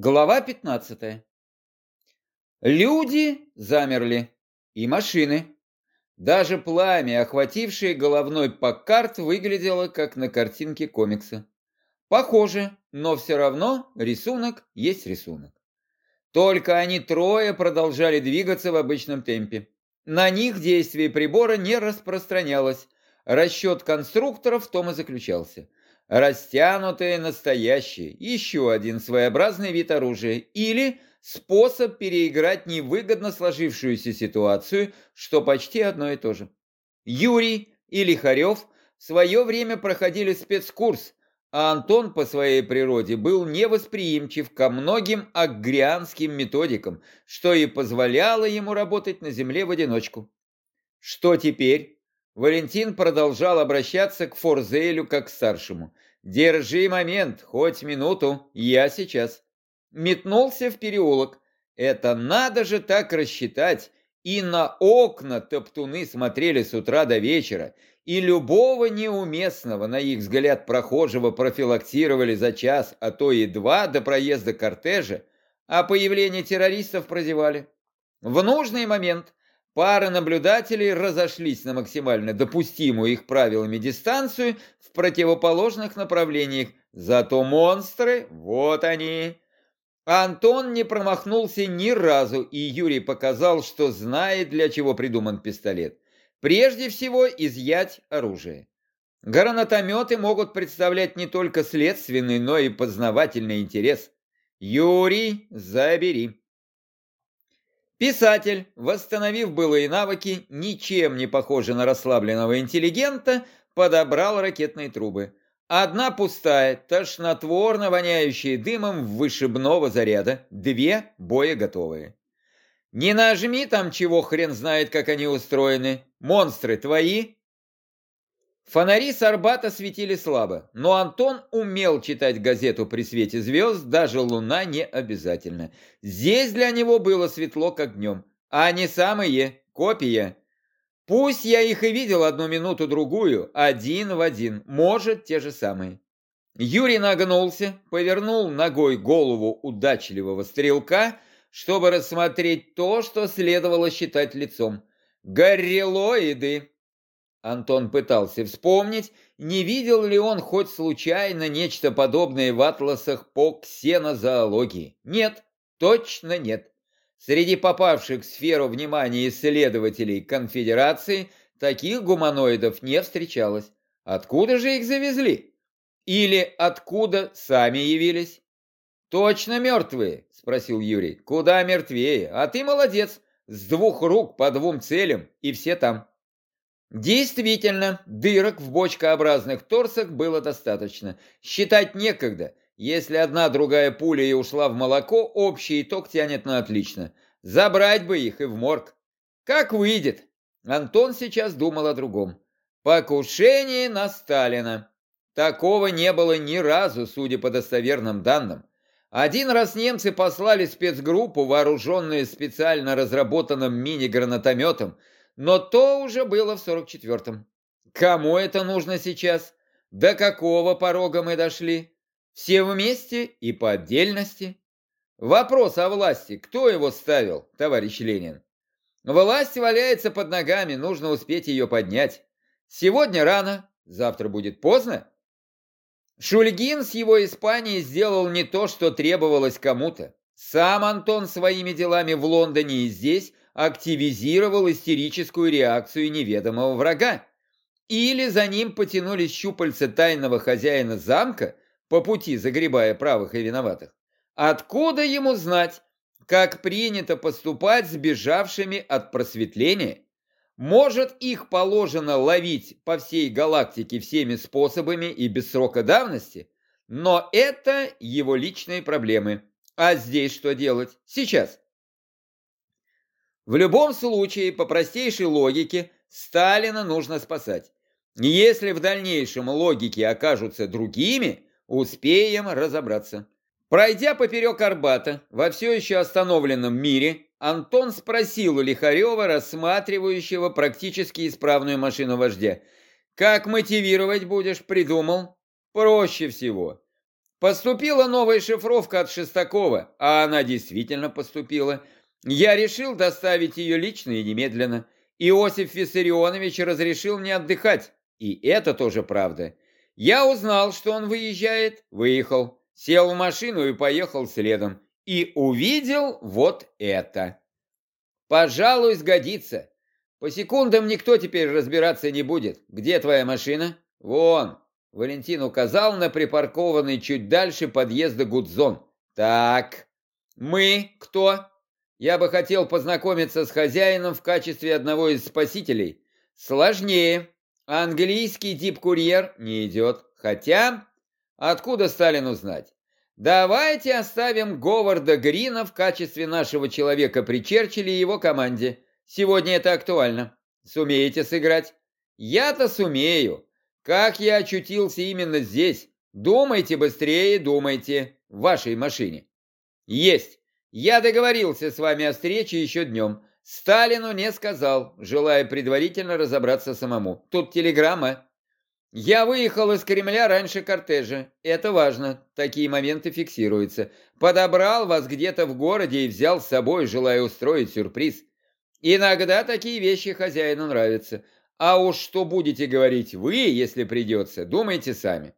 Глава 15. Люди замерли. И машины. Даже пламя, охватившее головной Паккарт, выглядело как на картинке комикса. Похоже, но все равно рисунок есть рисунок. Только они трое продолжали двигаться в обычном темпе. На них действие прибора не распространялось. Расчет конструктора в том и заключался – Растянутое настоящее, еще один своеобразный вид оружия, или способ переиграть невыгодно сложившуюся ситуацию, что почти одно и то же. Юрий и Лихарев в свое время проходили спецкурс, а Антон по своей природе был невосприимчив ко многим агрианским методикам, что и позволяло ему работать на земле в одиночку. Что теперь? Валентин продолжал обращаться к Форзелю как к старшему. «Держи момент, хоть минуту, я сейчас». Метнулся в переулок. Это надо же так рассчитать. И на окна топтуны смотрели с утра до вечера, и любого неуместного, на их взгляд, прохожего профилактировали за час, а то и два до проезда кортежа, а появление террористов прозевали. В нужный момент Пара наблюдателей разошлись на максимально допустимую их правилами дистанцию в противоположных направлениях. Зато монстры, вот они. Антон не промахнулся ни разу, и Юрий показал, что знает, для чего придуман пистолет. Прежде всего, изъять оружие. Гранатометы могут представлять не только следственный, но и познавательный интерес. Юрий, забери. Писатель, восстановив былые навыки, ничем не похожий на расслабленного интеллигента, подобрал ракетные трубы. Одна пустая, тошнотворно воняющая дымом вышибного заряда, две боеготовые. «Не нажми там чего, хрен знает, как они устроены. Монстры твои?» Фонари с Арбата светили слабо, но Антон умел читать газету при свете звезд, даже луна не обязательно. Здесь для него было светло, как днем. А они самые, копия. Пусть я их и видел одну минуту-другую, один в один, может, те же самые. Юрий нагнулся, повернул ногой голову удачливого стрелка, чтобы рассмотреть то, что следовало считать лицом. Горрилоиды. Антон пытался вспомнить, не видел ли он хоть случайно нечто подобное в атласах по ксенозоологии. Нет, точно нет. Среди попавших в сферу внимания исследователей конфедерации таких гуманоидов не встречалось. Откуда же их завезли? Или откуда сами явились? «Точно мертвые?» – спросил Юрий. «Куда мертвее? А ты молодец. С двух рук по двум целям, и все там». Действительно, дырок в бочкообразных торсах было достаточно. Считать некогда. Если одна другая пуля и ушла в молоко, общий итог тянет на отлично. Забрать бы их и в морг. Как выйдет? Антон сейчас думал о другом. Покушение на Сталина. Такого не было ни разу, судя по достоверным данным. Один раз немцы послали спецгруппу, вооруженную специально разработанным мини-гранатометом, но то уже было в 44-м. Кому это нужно сейчас? До какого порога мы дошли? Все вместе и по отдельности? Вопрос о власти. Кто его ставил, товарищ Ленин? Власть валяется под ногами, нужно успеть ее поднять. Сегодня рано, завтра будет поздно. Шульгин с его Испанией сделал не то, что требовалось кому-то. Сам Антон своими делами в Лондоне и здесь активизировал истерическую реакцию неведомого врага. Или за ним потянулись щупальца тайного хозяина замка, по пути загребая правых и виноватых. Откуда ему знать, как принято поступать с бежавшими от просветления? Может, их положено ловить по всей галактике всеми способами и без срока давности? Но это его личные проблемы. А здесь что делать? Сейчас. В любом случае, по простейшей логике, Сталина нужно спасать. Если в дальнейшем логики окажутся другими, успеем разобраться. Пройдя поперек Арбата, во все еще остановленном мире, Антон спросил у Лихарева, рассматривающего практически исправную машину вождя, «Как мотивировать будешь, придумал?» «Проще всего. Поступила новая шифровка от Шестакова, а она действительно поступила. Я решил доставить ее лично и немедленно. Иосиф Виссарионович разрешил мне отдыхать, и это тоже правда. Я узнал, что он выезжает, выехал, сел в машину и поехал следом. И увидел вот это. Пожалуй, сгодится. По секундам никто теперь разбираться не будет. Где твоя машина? Вон. Валентин указал на припаркованный чуть дальше подъезда Гудзон. Так, мы кто? Я бы хотел познакомиться с хозяином в качестве одного из спасителей. Сложнее. Английский тип курьер не идет. Хотя, откуда Сталину знать? Давайте оставим Говарда Грина в качестве нашего человека при Черчилле и его команде. Сегодня это актуально. Сумеете сыграть? Я-то сумею. Как я очутился именно здесь? Думайте быстрее, думайте. В вашей машине. Есть. Я договорился с вами о встрече еще днем. Сталину не сказал, желая предварительно разобраться самому. Тут телеграмма. Я выехал из Кремля раньше кортежа. Это важно. Такие моменты фиксируются. Подобрал вас где-то в городе и взял с собой, желая устроить сюрприз. Иногда такие вещи хозяину нравятся. А уж что будете говорить вы, если придется, думайте сами.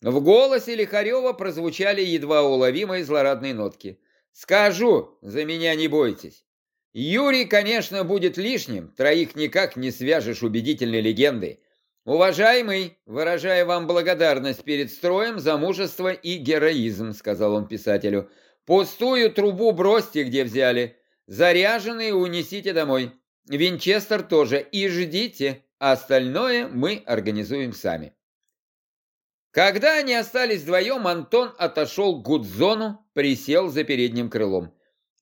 В голосе Лихарева прозвучали едва уловимые злорадные нотки. «Скажу, за меня не бойтесь. Юрий, конечно, будет лишним, троих никак не свяжешь убедительной легендой. Уважаемый, выражаю вам благодарность перед строем за мужество и героизм», сказал он писателю. «Пустую трубу бросьте, где взяли. Заряженные унесите домой. Винчестер тоже. И ждите. Остальное мы организуем сами. Когда они остались вдвоем, Антон отошел к Гудзону, присел за передним крылом.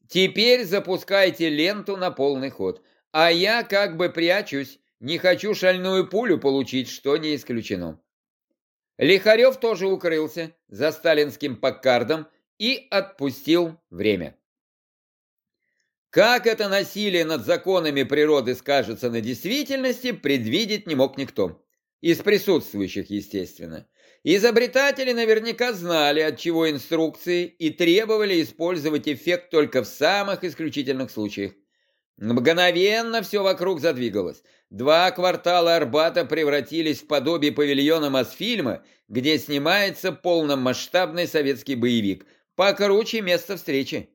«Теперь запускайте ленту на полный ход, а я как бы прячусь, не хочу шальную пулю получить, что не исключено». Лихарев тоже укрылся за сталинским паккардом и отпустил время. Как это насилие над законами природы скажется на действительности, предвидеть не мог никто. Из присутствующих, естественно. Изобретатели наверняка знали, от чего инструкции, и требовали использовать эффект только в самых исключительных случаях. Мгновенно все вокруг задвигалось. Два квартала Арбата превратились в подобие павильона Мосфильма, где снимается полномасштабный советский боевик, покруче места встречи.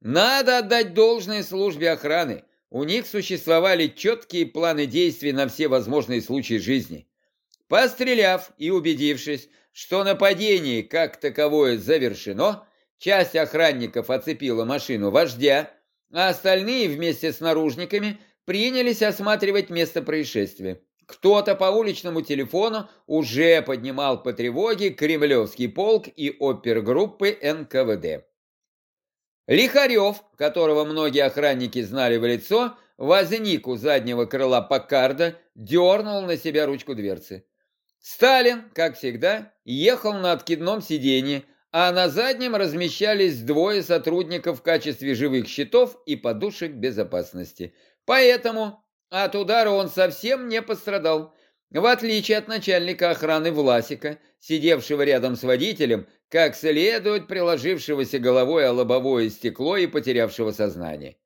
Надо отдать должное службе охраны. У них существовали четкие планы действий на все возможные случаи жизни. Постреляв и убедившись, что нападение как таковое завершено, часть охранников оцепила машину вождя, а остальные вместе с наружниками принялись осматривать место происшествия. Кто-то по уличному телефону уже поднимал по тревоге Кремлевский полк и опергруппы НКВД. Лихарев, которого многие охранники знали в лицо, возник у заднего крыла Паккарда, дернул на себя ручку дверцы. Сталин, как всегда, ехал на откидном сиденье, а на заднем размещались двое сотрудников в качестве живых щитов и подушек безопасности. Поэтому от удара он совсем не пострадал. В отличие от начальника охраны Власика, сидевшего рядом с водителем, как следует приложившегося головой о лобовое стекло и потерявшего сознание.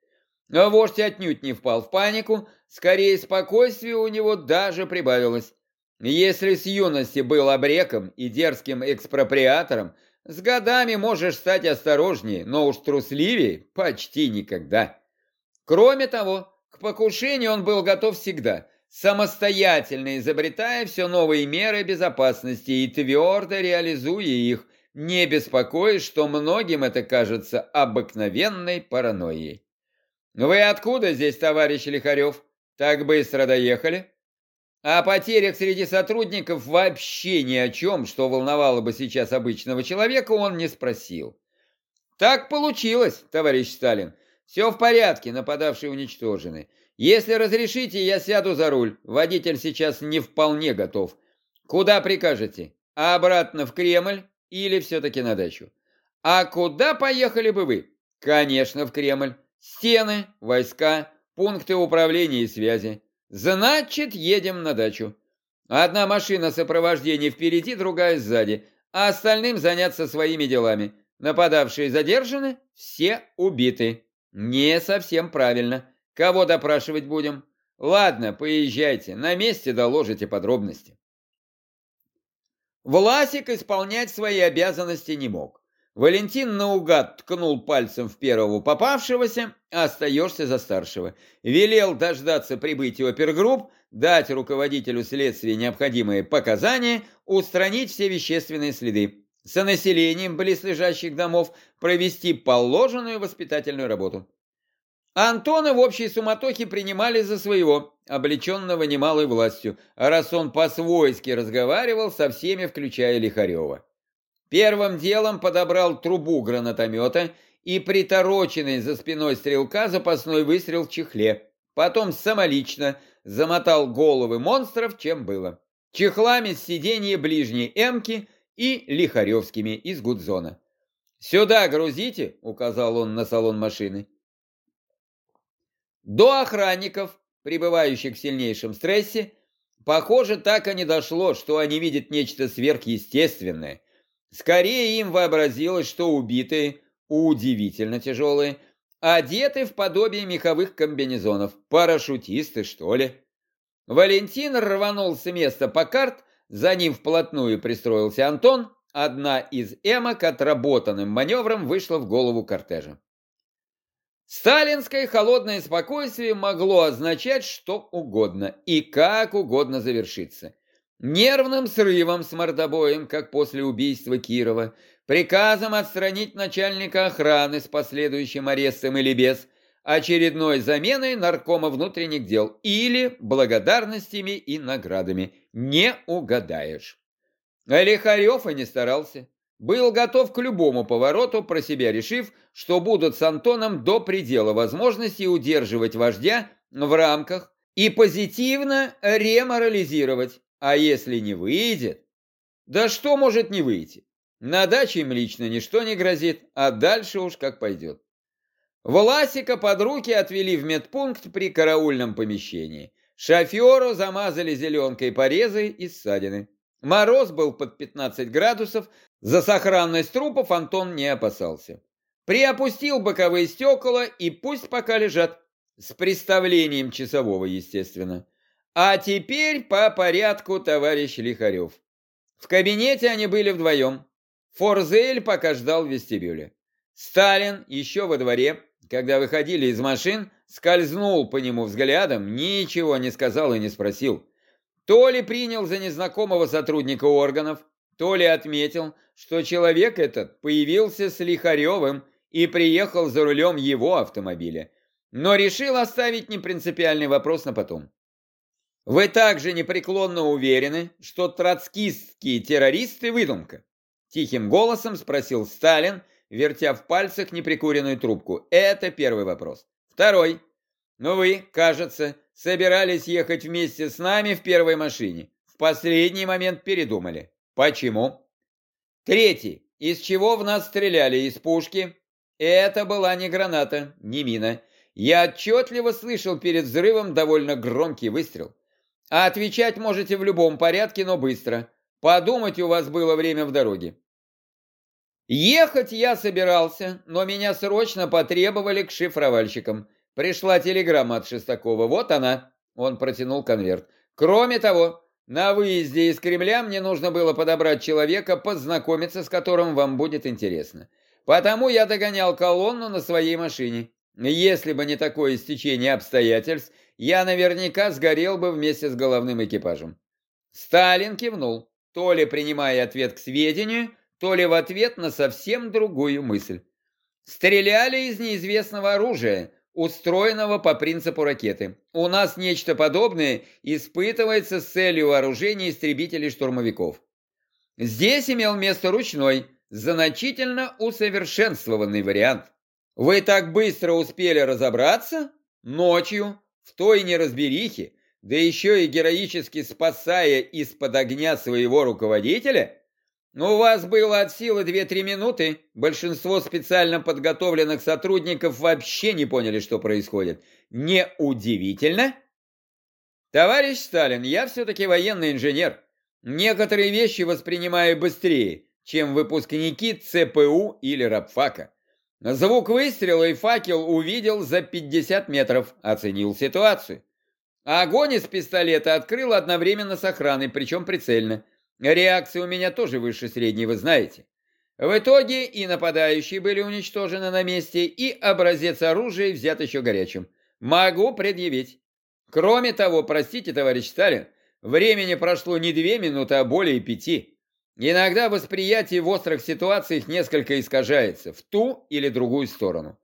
Но вождь отнюдь не впал в панику, скорее спокойствие у него даже прибавилось. Если с юности был обреком и дерзким экспроприатором, с годами можешь стать осторожнее, но уж трусливее почти никогда. Кроме того, к покушению он был готов всегда – самостоятельно изобретая все новые меры безопасности и твердо реализуя их, не беспокоясь, что многим это кажется обыкновенной паранойей. «Вы откуда здесь, товарищ Лихарев? Так быстро доехали?» О потерях среди сотрудников вообще ни о чем, что волновало бы сейчас обычного человека, он не спросил. «Так получилось, товарищ Сталин. Все в порядке, нападавшие уничтожены. Если разрешите, я сяду за руль. Водитель сейчас не вполне готов. Куда прикажете? Обратно в Кремль или все-таки на дачу? А куда поехали бы вы? Конечно, в Кремль. Стены, войска, пункты управления и связи. Значит, едем на дачу. Одна машина сопровождения впереди, другая сзади. а остальным заняться своими делами. Нападавшие задержаны, все убиты. Не совсем правильно. Кого допрашивать будем? Ладно, поезжайте, на месте доложите подробности. Власик исполнять свои обязанности не мог. Валентин наугад ткнул пальцем в первого попавшегося, а остаешься за старшего. Велел дождаться прибытия опергрупп, дать руководителю следствия необходимые показания, устранить все вещественные следы. Со населением близлежащих домов провести положенную воспитательную работу. Антона в общей суматохе принимали за своего, облеченного немалой властью, раз он по-свойски разговаривал со всеми, включая Лихарева. Первым делом подобрал трубу гранатомета и притороченный за спиной стрелка запасной выстрел в чехле. Потом самолично замотал головы монстров, чем было. Чехлами с сиденья ближней эмки и лихаревскими из гудзона. «Сюда грузите», — указал он на салон машины. До охранников, пребывающих в сильнейшем стрессе, похоже, так и не дошло, что они видят нечто сверхъестественное. Скорее им вообразилось, что убитые, удивительно тяжелые, одеты в подобие меховых комбинезонов. Парашютисты, что ли? Валентин рванул с места по карт, за ним вплотную пристроился Антон. Одна из эмок отработанным маневром вышла в голову кортежа. Сталинское холодное спокойствие могло означать что угодно и как угодно завершиться. Нервным срывом с мордобоем, как после убийства Кирова, приказом отстранить начальника охраны с последующим арестом или без, очередной заменой наркома внутренних дел или благодарностями и наградами. Не угадаешь. Лихарев и не старался. Был готов к любому повороту, про себя решив, что будут с Антоном до предела возможности удерживать вождя в рамках и позитивно реморализировать. А если не выйдет? Да что может не выйти? На даче им лично ничто не грозит, а дальше уж как пойдет. Власика под руки отвели в медпункт при караульном помещении. Шоферу замазали зеленкой порезы и ссадины. Мороз был под 15 градусов, за сохранность трупов Антон не опасался. Приопустил боковые стекла и пусть пока лежат. С представлением часового, естественно. А теперь по порядку, товарищ Лихарев. В кабинете они были вдвоем. Форзель пока ждал в вестибюле. Сталин еще во дворе, когда выходили из машин, скользнул по нему взглядом, ничего не сказал и не спросил. То ли принял за незнакомого сотрудника органов, то ли отметил, что человек этот появился с Лихаревым и приехал за рулем его автомобиля, но решил оставить непринципиальный вопрос на потом. Вы также непреклонно уверены, что троцкистские террористы – выдумка? Тихим голосом спросил Сталин, вертя в пальцах неприкуренную трубку. Это первый вопрос. Второй. Ну вы, кажется, собирались ехать вместе с нами в первой машине. В последний момент передумали. Почему? Третий. Из чего в нас стреляли? Из пушки? Это была не граната, не мина. Я отчетливо слышал перед взрывом довольно громкий выстрел. А отвечать можете в любом порядке, но быстро. Подумать у вас было время в дороге. Ехать я собирался, но меня срочно потребовали к шифровальщикам. Пришла телеграмма от Шестакова. Вот она. Он протянул конверт. Кроме того, на выезде из Кремля мне нужно было подобрать человека, познакомиться с которым вам будет интересно. Потому я догонял колонну на своей машине. Если бы не такое стечение обстоятельств, я наверняка сгорел бы вместе с головным экипажем. Сталин кивнул, то ли принимая ответ к сведению, то ли в ответ на совсем другую мысль. Стреляли из неизвестного оружия, устроенного по принципу ракеты. У нас нечто подобное испытывается с целью вооружения истребителей-штурмовиков. Здесь имел место ручной, значительно усовершенствованный вариант. Вы так быстро успели разобраться? Ночью, в той неразберихе, да еще и героически спасая из-под огня своего руководителя? Но у вас было от силы 2-3 минуты. Большинство специально подготовленных сотрудников вообще не поняли, что происходит. Неудивительно? Товарищ Сталин, я все-таки военный инженер. Некоторые вещи воспринимаю быстрее, чем выпускники ЦПУ или рабфака. Звук выстрела и факел увидел за 50 метров, оценил ситуацию. Огонь из пистолета открыл одновременно с охраной, причем прицельно. Реакция у меня тоже выше средней, вы знаете. В итоге и нападающие были уничтожены на месте, и образец оружия взят еще горячим. Могу предъявить. Кроме того, простите, товарищ Сталин, времени прошло не две минуты, а более пяти. Иногда восприятие в острых ситуациях несколько искажается в ту или другую сторону.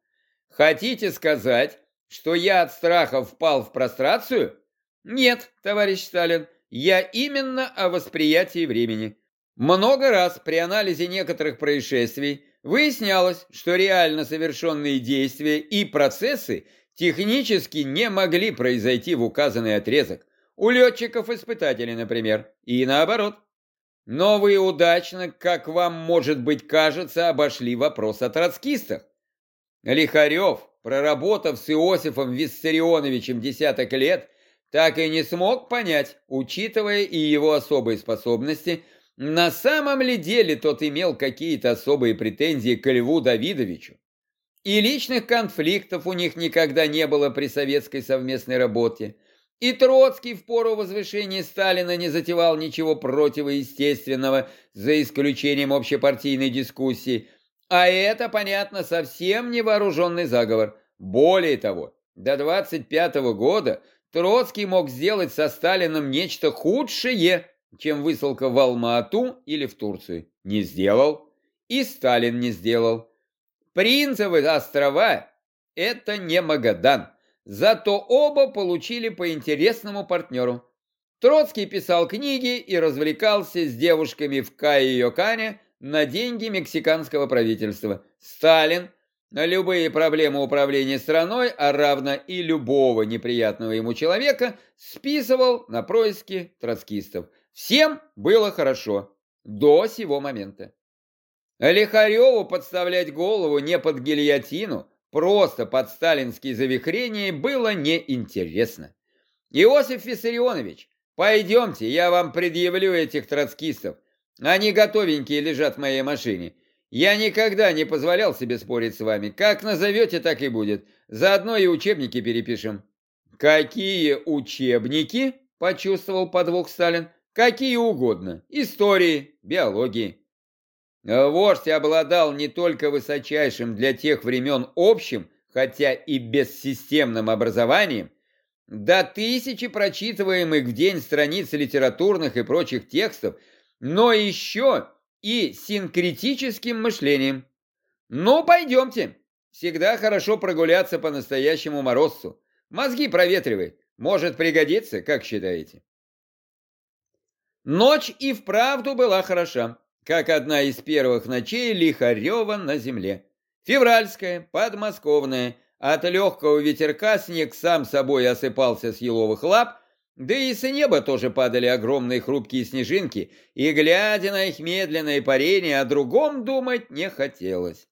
Хотите сказать, что я от страха впал в прострацию? Нет, товарищ Сталин, я именно о восприятии времени. Много раз при анализе некоторых происшествий выяснялось, что реально совершенные действия и процессы технически не могли произойти в указанный отрезок. У летчиков-испытателей, например, и наоборот. Но вы удачно, как вам, может быть, кажется, обошли вопрос о троцкистах. Лихарев, проработав с Иосифом Виссарионовичем десяток лет, так и не смог понять, учитывая и его особые способности, на самом ли деле тот имел какие-то особые претензии к Льву Давидовичу. И личных конфликтов у них никогда не было при советской совместной работе. И Троцкий в пору возвышения Сталина не затевал ничего противоестественного, за исключением общепартийной дискуссии. А это, понятно, совсем не вооруженный заговор. Более того, до 25 -го года Троцкий мог сделать со Сталином нечто худшее, чем высылка в Алма-Ату или в Турцию. Не сделал. И Сталин не сделал. Принцевы острова – это не Магадан. Зато оба получили по интересному партнеру. Троцкий писал книги и развлекался с девушками в Кайо-Кане на деньги мексиканского правительства. Сталин на любые проблемы управления страной, а равно и любого неприятного ему человека, списывал на происки троцкистов. Всем было хорошо до сего момента. Лихареву подставлять голову не под гильотину, просто под сталинские завихрения было неинтересно. Иосиф Виссарионович, пойдемте, я вам предъявлю этих троцкистов. Они готовенькие лежат в моей машине. Я никогда не позволял себе спорить с вами. Как назовете, так и будет. Заодно и учебники перепишем. Какие учебники? Почувствовал подвох Сталин. Какие угодно. Истории, биологии. Вождь обладал не только высочайшим для тех времен общим, хотя и бессистемным образованием, до тысячи прочитываемых в день страниц литературных и прочих текстов, но еще и синкретическим мышлением. Ну, пойдемте. Всегда хорошо прогуляться по настоящему морозцу. Мозги проветривай. Может пригодиться, как считаете? Ночь и вправду была хороша как одна из первых ночей Лихарева на земле. Февральская, подмосковная, от легкого ветерка снег сам собой осыпался с еловых лап, да и с неба тоже падали огромные хрупкие снежинки, и, глядя на их медленное парение, о другом думать не хотелось.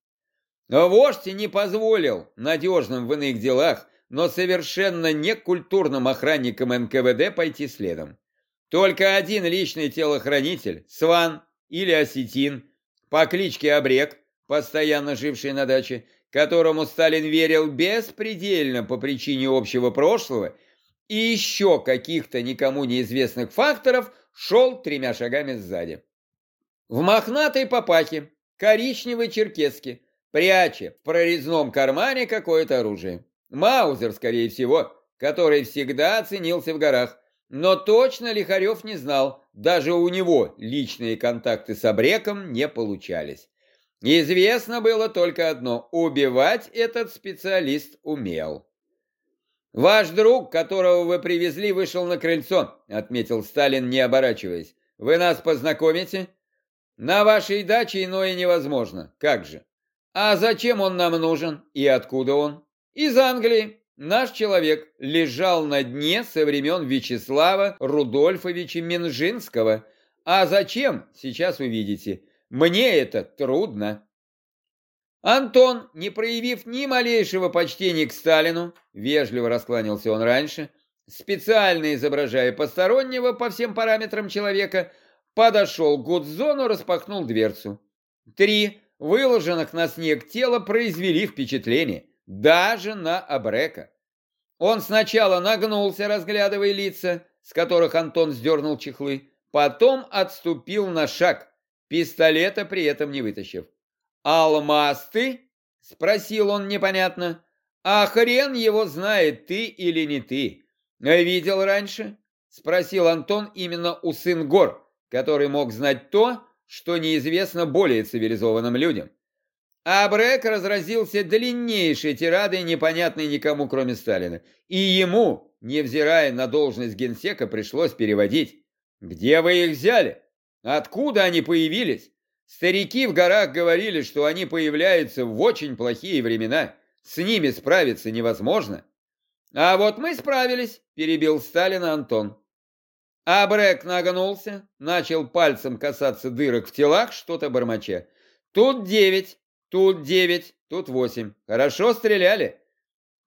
Вождь не позволил надежным в иных делах, но совершенно некультурным охранникам НКВД пойти следом. Только один личный телохранитель, Сван, или осетин по кличке Обрек, постоянно живший на даче, которому Сталин верил беспредельно по причине общего прошлого и еще каких-то никому неизвестных факторов, шел тремя шагами сзади. В мохнатой папахе, коричневой черкеске, пряча в прорезном кармане какое-то оружие. Маузер, скорее всего, который всегда ценился в горах, но точно Лихарев не знал, даже у него личные контакты с Абреком не получались. Известно было только одно – убивать этот специалист умел. «Ваш друг, которого вы привезли, вышел на крыльцо», – отметил Сталин, не оборачиваясь. «Вы нас познакомите?» «На вашей даче иное невозможно. Как же?» «А зачем он нам нужен? И откуда он?» «Из Англии. Наш человек лежал на дне со времен Вячеслава Рудольфовича Минжинского. А зачем, сейчас увидите. Мне это трудно. Антон, не проявив ни малейшего почтения к Сталину, вежливо раскланялся он раньше, специально изображая постороннего по всем параметрам человека, подошел к Гудзону, распахнул дверцу. Три выложенных на снег тела произвели впечатление, даже на Абрека. Он сначала нагнулся, разглядывая лица, с которых Антон сдернул чехлы, потом отступил на шаг, пистолета при этом не вытащив. «Алмаз ты?» — спросил он непонятно. «А хрен его знает, ты или не ты. Видел раньше?» — спросил Антон именно у сын гор, который мог знать то, что неизвестно более цивилизованным людям. А Брэк разразился длиннейшей тирадой, непонятной никому, кроме Сталина. И ему, невзирая на должность генсека, пришлось переводить. «Где вы их взяли? Откуда они появились? Старики в горах говорили, что они появляются в очень плохие времена. С ними справиться невозможно». «А вот мы справились», — перебил Сталина Антон. А Брэк нагнулся, начал пальцем касаться дырок в телах, что-то бормоча. «Тут девять, Тут девять, тут восемь. Хорошо стреляли.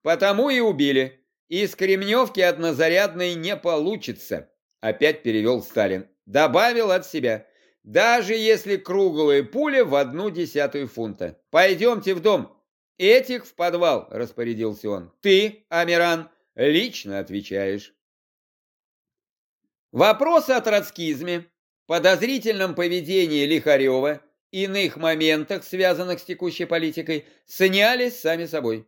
Потому и убили. Из Кремневки однозарядной не получится. Опять перевел Сталин. Добавил от себя. Даже если круглые пули в одну десятую фунта. Пойдемте в дом. Этих в подвал, распорядился он. Ты, Амиран, лично отвечаешь. Вопрос о троцкизме, подозрительном поведении Лихарева иных моментах, связанных с текущей политикой, снялись сами собой.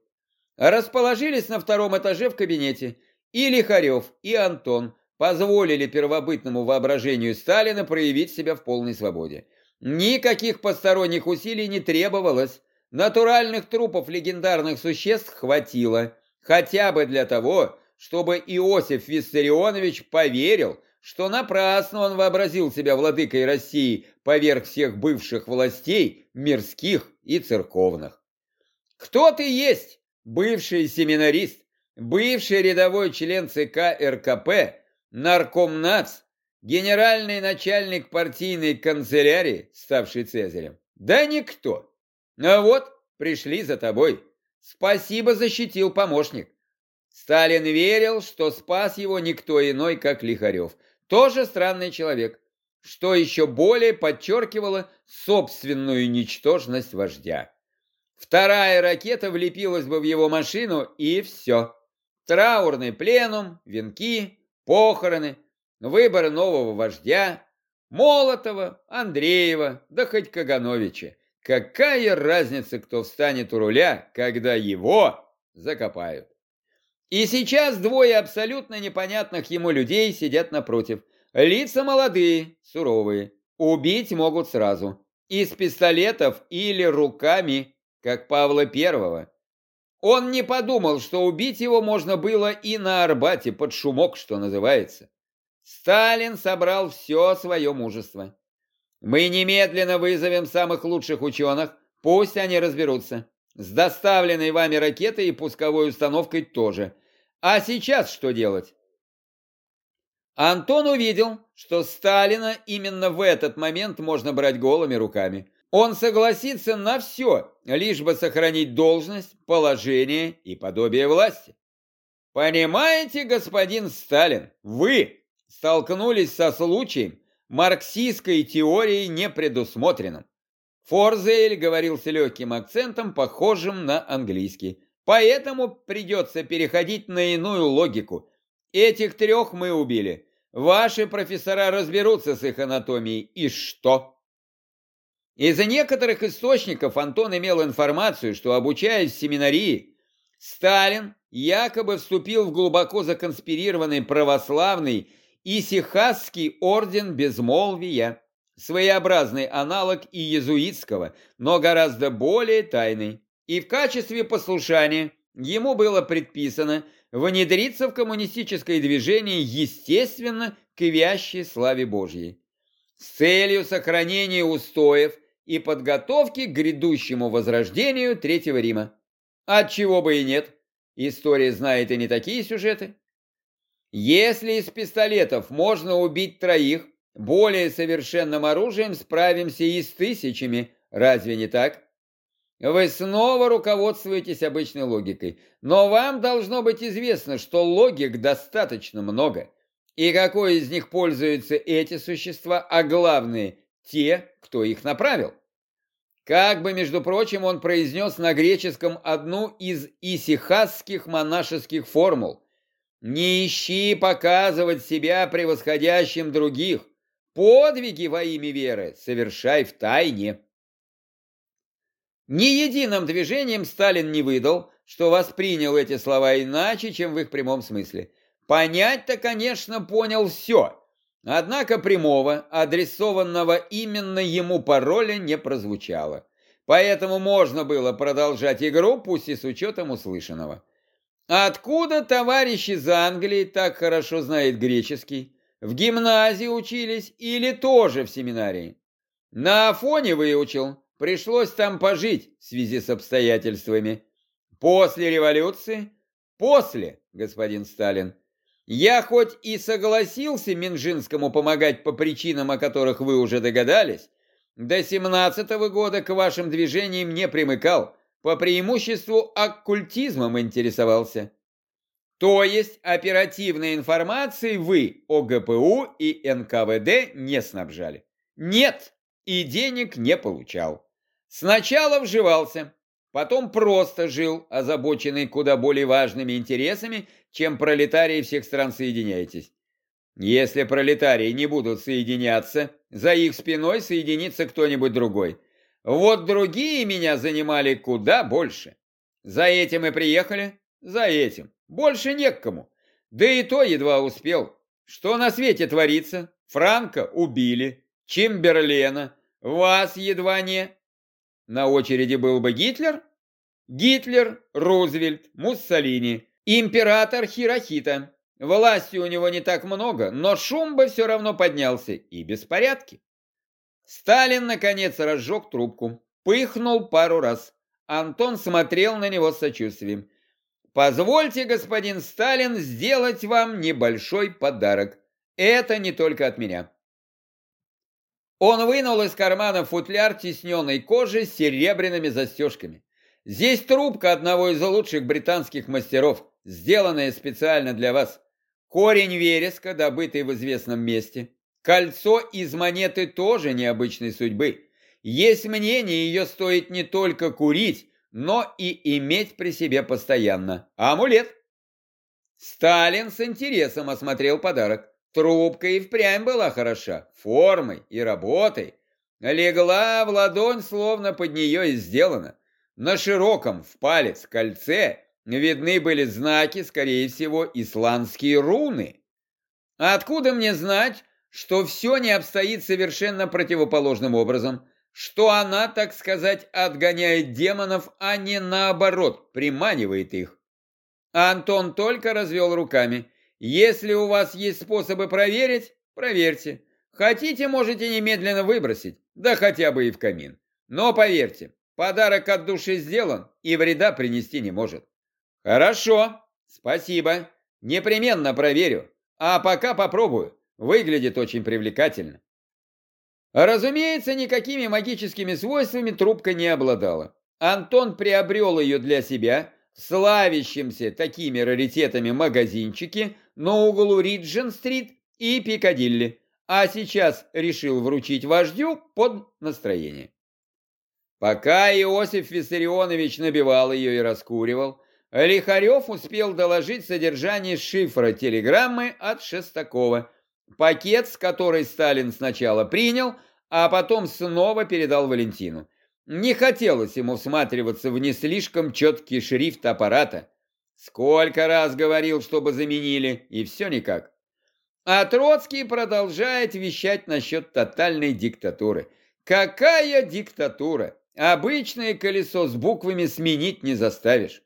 Расположились на втором этаже в кабинете. И Лихарев, и Антон позволили первобытному воображению Сталина проявить себя в полной свободе. Никаких посторонних усилий не требовалось. Натуральных трупов легендарных существ хватило. Хотя бы для того, чтобы Иосиф Виссарионович поверил, что напрасно он вообразил себя владыкой России поверх всех бывших властей, мирских и церковных. Кто ты есть, бывший семинарист, бывший рядовой член ЦК РКП, наркомнац, генеральный начальник партийной канцелярии, ставший Цезарем? Да никто. Ну вот, пришли за тобой. Спасибо, защитил помощник. Сталин верил, что спас его никто иной, как Лихарев. Тоже странный человек, что еще более подчеркивало собственную ничтожность вождя. Вторая ракета влепилась бы в его машину, и все. Траурный пленум, венки, похороны, выбор нового вождя, Молотова, Андреева, да хоть Кагановича. Какая разница, кто встанет у руля, когда его закопают? И сейчас двое абсолютно непонятных ему людей сидят напротив. Лица молодые, суровые. Убить могут сразу. Из пистолетов или руками, как Павла Первого. Он не подумал, что убить его можно было и на Арбате под шумок, что называется. Сталин собрал все свое мужество. Мы немедленно вызовем самых лучших ученых, пусть они разберутся. С доставленной вами ракетой и пусковой установкой тоже. А сейчас что делать? Антон увидел, что Сталина именно в этот момент можно брать голыми руками. Он согласится на все, лишь бы сохранить должность, положение и подобие власти. Понимаете, господин Сталин, вы столкнулись со случаем марксистской теории непредусмотренным. Форзель говорил с легким акцентом, похожим на английский. Поэтому придется переходить на иную логику. Этих трех мы убили. Ваши профессора разберутся с их анатомией. И что? Из некоторых источников Антон имел информацию, что, обучаясь в семинарии, Сталин якобы вступил в глубоко законспирированный православный Исихасский орден безмолвия своеобразный аналог и иезуитского, но гораздо более тайный. И в качестве послушания ему было предписано внедриться в коммунистическое движение, естественно, к вящей славе Божьей. С целью сохранения устоев и подготовки к грядущему возрождению Третьего Рима. Отчего бы и нет, история знает и не такие сюжеты. Если из пистолетов можно убить троих, более совершенным оружием справимся и с тысячами, разве не так? Вы снова руководствуетесь обычной логикой, но вам должно быть известно, что логик достаточно много. И какой из них пользуются эти существа, а главное, те, кто их направил? Как бы, между прочим, он произнес на греческом одну из исихасских монашеских формул. «Не ищи показывать себя превосходящим других. Подвиги во имя веры совершай в тайне». Ни единым движением Сталин не выдал, что воспринял эти слова иначе, чем в их прямом смысле. Понять-то, конечно, понял все, однако прямого, адресованного именно ему пароля не прозвучало. Поэтому можно было продолжать игру, пусть и с учетом услышанного. Откуда товарищ из Англии так хорошо знает греческий? В гимназии учились или тоже в семинарии? На Афоне выучил, пришлось там пожить в связи с обстоятельствами. После революции? После, господин Сталин. Я хоть и согласился Минжинскому помогать по причинам, о которых вы уже догадались, до семнадцатого года к вашим движениям не примыкал, по преимуществу оккультизмом интересовался. То есть оперативной информацией вы ОГПУ и НКВД не снабжали? Нет, и денег не получал. Сначала вживался, потом просто жил, озабоченный куда более важными интересами, чем пролетарии всех стран соединяетесь. Если пролетарии не будут соединяться, за их спиной соединится кто-нибудь другой. Вот другие меня занимали куда больше. За этим и приехали, за этим. Больше не к кому. Да и то едва успел. Что на свете творится? Франка убили, Чемберлена, вас едва не... На очереди был бы Гитлер? Гитлер, Рузвельт, Муссолини, император Хирохита. Власти у него не так много, но шум бы все равно поднялся, и беспорядки. Сталин, наконец, разжег трубку, пыхнул пару раз. Антон смотрел на него с сочувствием. «Позвольте, господин Сталин, сделать вам небольшой подарок. Это не только от меня». Он вынул из кармана футляр тисненной кожи с серебряными застежками. Здесь трубка одного из лучших британских мастеров, сделанная специально для вас. Корень вереска, добытый в известном месте. Кольцо из монеты тоже необычной судьбы. Есть мнение, ее стоит не только курить, но и иметь при себе постоянно. Амулет. Сталин с интересом осмотрел подарок. Трубка и впрямь была хороша, формой и работой. Легла в ладонь, словно под нее и сделана. На широком в палец кольце видны были знаки, скорее всего, исландские руны. Откуда мне знать, что все не обстоит совершенно противоположным образом, что она, так сказать, отгоняет демонов, а не наоборот, приманивает их? Антон только развел руками – если у вас есть способы проверить, проверьте. Хотите, можете немедленно выбросить, да хотя бы и в камин. Но поверьте, подарок от души сделан и вреда принести не может. Хорошо, спасибо. Непременно проверю. А пока попробую. Выглядит очень привлекательно. Разумеется, никакими магическими свойствами трубка не обладала. Антон приобрел ее для себя, славящимся такими раритетами магазинчике на углу Риджин-стрит и Пикадилли, а сейчас решил вручить вождю под настроение. Пока Иосиф Виссарионович набивал ее и раскуривал, Лихарев успел доложить содержание шифра телеграммы от Шестакова, пакет, с которой Сталин сначала принял, а потом снова передал Валентину. Не хотелось ему всматриваться в не слишком четкий шрифт аппарата, Сколько раз говорил, чтобы заменили, и все никак. А Троцкий продолжает вещать насчет тотальной диктатуры. Какая диктатура? Обычное колесо с буквами сменить не заставишь.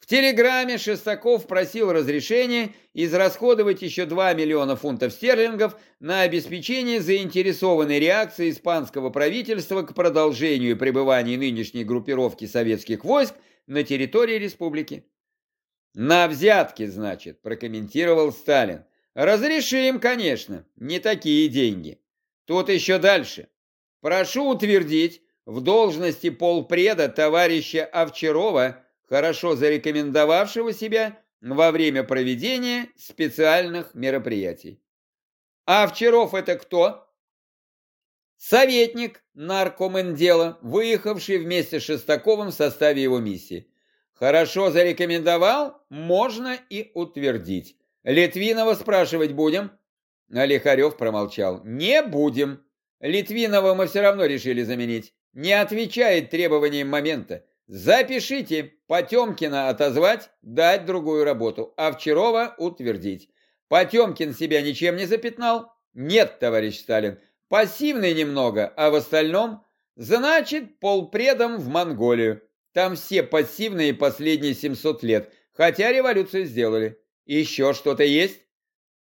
В телеграмме Шестаков просил разрешения израсходовать еще 2 миллиона фунтов стерлингов на обеспечение заинтересованной реакции испанского правительства к продолжению пребывания нынешней группировки советских войск на территории республики. «На взятки, значит», – прокомментировал Сталин. «Разрешим, конечно, не такие деньги. Тут еще дальше. Прошу утвердить в должности полпреда товарища Овчарова, хорошо зарекомендовавшего себя во время проведения специальных мероприятий. А Овчаров это кто? Советник наркомендела, выехавший вместе с Шестаковым в составе его миссии. Хорошо зарекомендовал, можно и утвердить. Литвинова спрашивать будем? Лихарев промолчал. Не будем. Литвинова мы все равно решили заменить. Не отвечает требованиям момента. Запишите, Потемкина отозвать, дать другую работу, а Овчарова утвердить. Потемкин себя ничем не запятнал? Нет, товарищ Сталин. Пассивный немного, а в остальном, значит, полпредом в Монголию. Там все пассивные последние 700 лет, хотя революцию сделали. Еще что-то есть?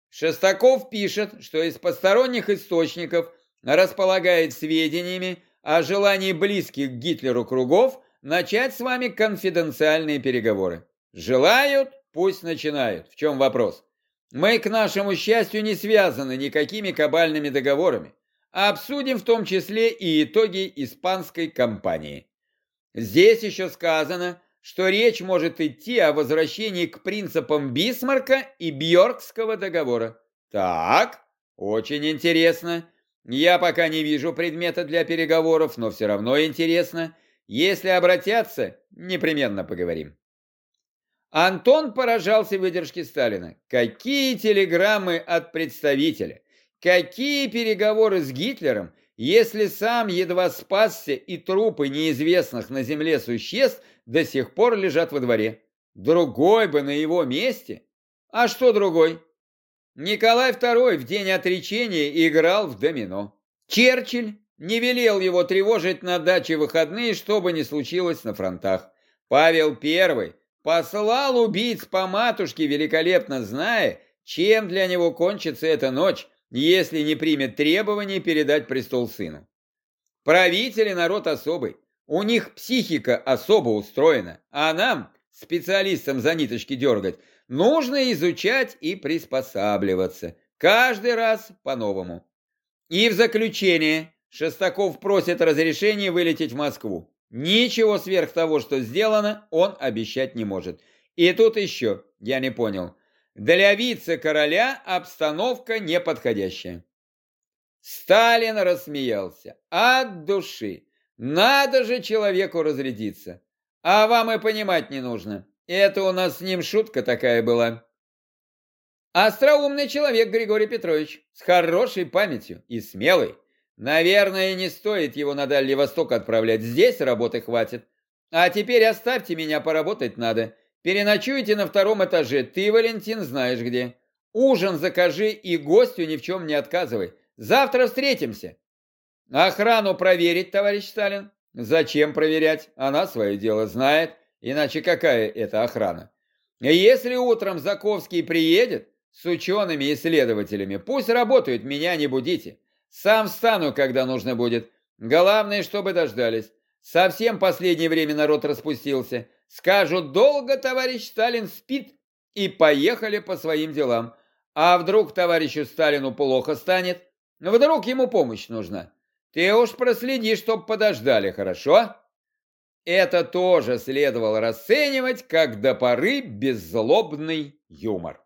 Шестаков пишет, что из посторонних источников располагает сведениями о желании близких к Гитлеру кругов начать с вами конфиденциальные переговоры. Желают, пусть начинают. В чем вопрос? Мы, к нашему счастью, не связаны никакими кабальными договорами. Обсудим в том числе и итоги испанской кампании. Здесь еще сказано, что речь может идти о возвращении к принципам Бисмарка и Бьоркского договора. Так, очень интересно. Я пока не вижу предмета для переговоров, но все равно интересно. Если обратятся, непременно поговорим. Антон поражался выдержке Сталина. Какие телеграммы от представителя? Какие переговоры с Гитлером, если сам едва спасся и трупы неизвестных на земле существ до сих пор лежат во дворе? Другой бы на его месте. А что другой? Николай II в день отречения играл в домино. Черчилль не велел его тревожить на даче выходные, что бы ни случилось на фронтах. Павел I послал убийц по матушке, великолепно зная, чем для него кончится эта ночь, если не примет требование передать престол сыну. Правители народ особый, у них психика особо устроена, а нам, специалистам за ниточки дергать, нужно изучать и приспосабливаться, каждый раз по-новому. И в заключение Шестаков просит разрешения вылететь в Москву. Ничего сверх того, что сделано, он обещать не может. И тут еще, я не понял, для вице-короля обстановка неподходящая. Сталин рассмеялся от души. Надо же человеку разрядиться. А вам и понимать не нужно. Это у нас с ним шутка такая была. Остроумный человек Григорий Петрович, с хорошей памятью и смелый. Наверное, не стоит его на Дальний Восток отправлять. Здесь работы хватит. А теперь оставьте меня, поработать надо. Переночуйте на втором этаже. Ты, Валентин, знаешь где. Ужин закажи и гостю ни в чем не отказывай. Завтра встретимся. Охрану проверить, товарищ Сталин. Зачем проверять? Она свое дело знает. Иначе какая это охрана? Если утром Заковский приедет с учеными и следователями, пусть работают, меня не будите. Сам встану, когда нужно будет. Главное, чтобы дождались. Совсем последнее время народ распустился. Скажут, долго товарищ Сталин спит, и поехали по своим делам. А вдруг товарищу Сталину плохо станет? Вдруг ему помощь нужна? Ты уж проследи, чтоб подождали, хорошо? Это тоже следовало расценивать как до поры беззлобный юмор.